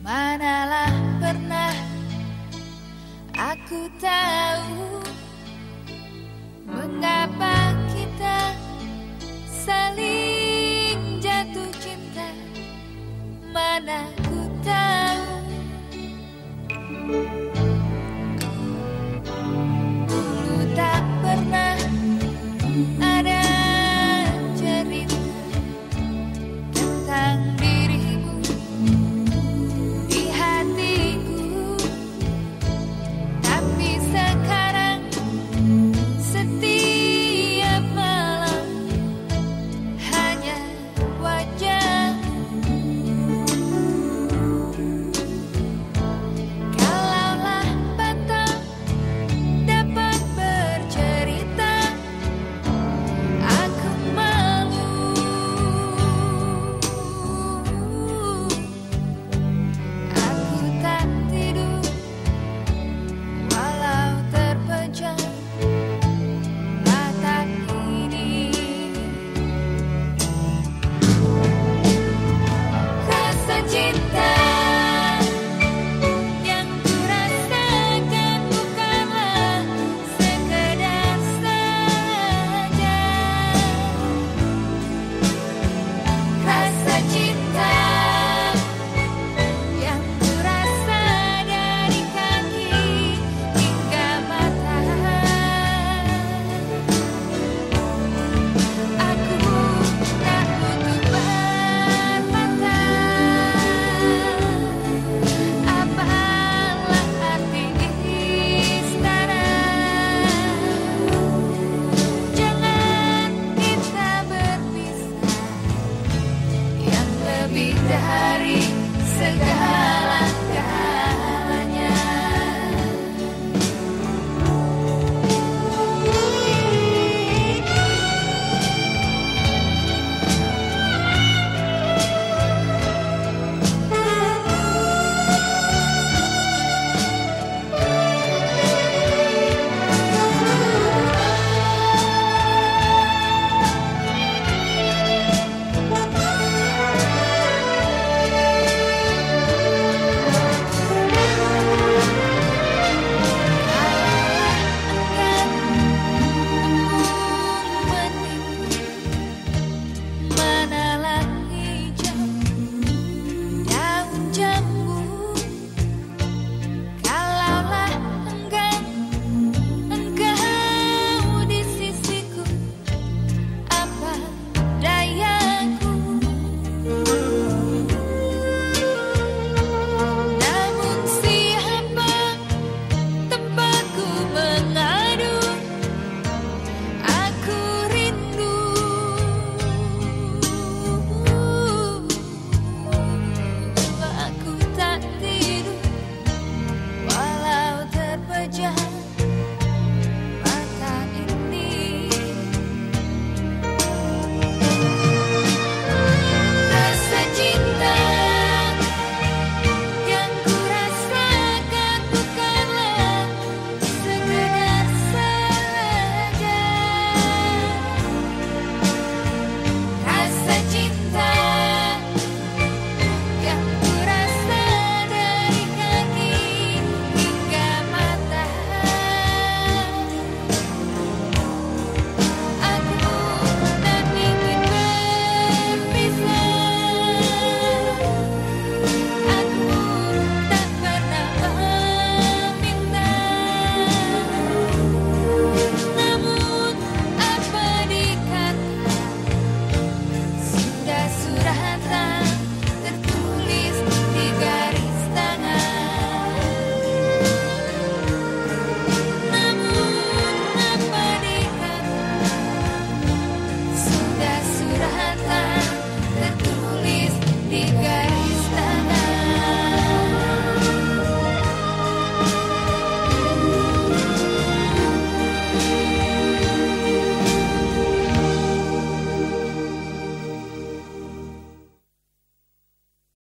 Manalah pernah aku tahu mengapa kita saling jatuh cinta. Mana ku tahu.